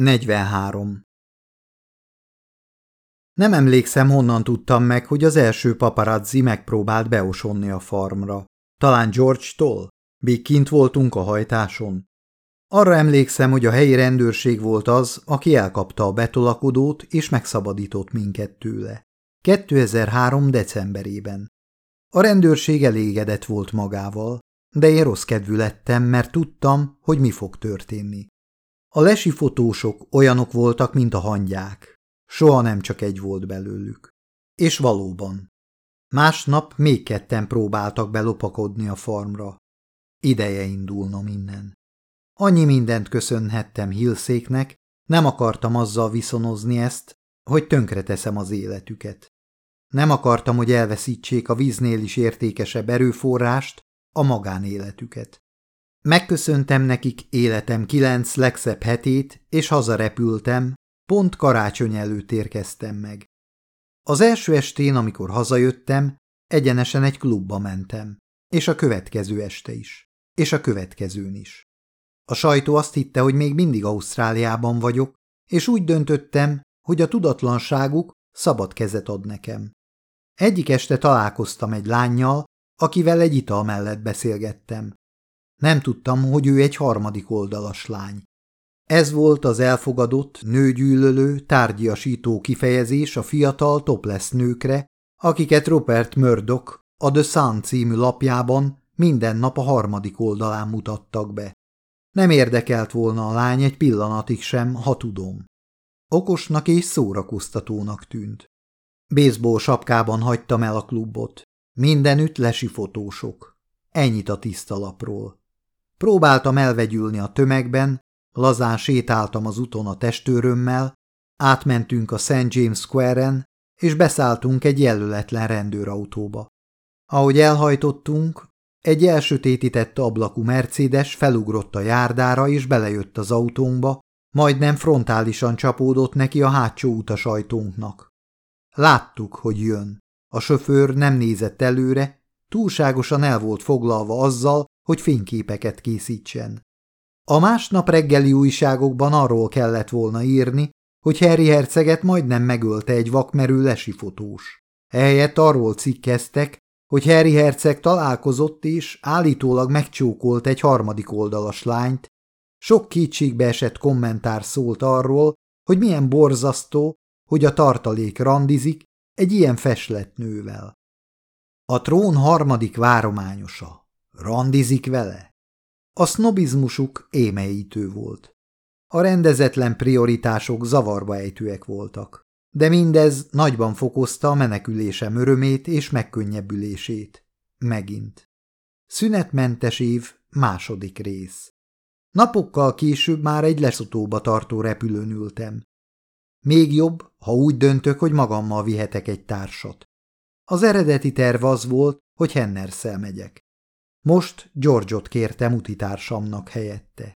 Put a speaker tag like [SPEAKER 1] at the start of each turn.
[SPEAKER 1] 43. Nem emlékszem, honnan tudtam meg, hogy az első paparazzi megpróbált beosonni a farmra. Talán George-tól? Még kint voltunk a hajtáson. Arra emlékszem, hogy a helyi rendőrség volt az, aki elkapta a betolakodót és megszabadított minket tőle. 2003. decemberében. A rendőrség elégedett volt magával, de én rossz kedvű lettem, mert tudtam, hogy mi fog történni. A lesi fotósok olyanok voltak, mint a hangyák. Soha nem csak egy volt belőlük. És valóban. Másnap még ketten próbáltak belopakodni a farmra. Ideje indulnom innen. Annyi mindent köszönhettem Hilszéknek, nem akartam azzal viszonozni ezt, hogy tönkreteszem az életüket. Nem akartam, hogy elveszítsék a víznél is értékesebb erőforrást, a magánéletüket. Megköszöntem nekik életem kilenc legszebb hetét, és hazarepültem, pont karácsony előtt érkeztem meg. Az első estén, amikor hazajöttem, egyenesen egy klubba mentem, és a következő este is, és a következőn is. A sajtó azt hitte, hogy még mindig Ausztráliában vagyok, és úgy döntöttem, hogy a tudatlanságuk szabad kezet ad nekem. Egyik este találkoztam egy lányjal, akivel egy ital mellett beszélgettem. Nem tudtam, hogy ő egy harmadik oldalas lány. Ez volt az elfogadott, nőgyűlölő, tárgyasító kifejezés a fiatal topless nőkre, akiket Robert Murdoch a The Sun című lapjában minden nap a harmadik oldalán mutattak be. Nem érdekelt volna a lány egy pillanatig sem, ha tudom. Okosnak és szórakoztatónak tűnt. Baseball sapkában hagytam el a klubot. Mindenütt lesi fotósok. Ennyit a tiszta lapról. Próbáltam elvegyülni a tömegben, lazán sétáltam az úton a testőrömmel, átmentünk a St. James Square-en, és beszálltunk egy jelöletlen rendőrautóba. Ahogy elhajtottunk, egy elsötétített ablakú Mercedes felugrott a járdára és belejött az autónkba, majdnem frontálisan csapódott neki a hátsó utasajtónknak. Láttuk, hogy jön. A sofőr nem nézett előre, túlságosan el volt foglalva azzal, hogy fényképeket készítsen. A másnap reggeli újságokban arról kellett volna írni, hogy Harry herceget majdnem megölte egy vakmerő lesi fotós. Ehelyett arról cikkeztek, hogy Harry herceg találkozott és állítólag megcsókolt egy harmadik oldalas lányt. Sok kétségbe esett kommentár szólt arról, hogy milyen borzasztó, hogy a tartalék randizik egy ilyen feslett nővel. A trón harmadik várományosa. Randizik vele? A sznobizmusuk émeítő volt. A rendezetlen prioritások zavarba ejtőek voltak, de mindez nagyban fokozta a menekülésem örömét és megkönnyebbülését. Megint. Szünetmentes év, második rész. Napokkal később már egy leszotóba tartó repülőn ültem. Még jobb, ha úgy döntök, hogy magammal vihetek egy társat. Az eredeti terv az volt, hogy Hennerszel megyek. Most George-ot kértem utitársamnak helyette.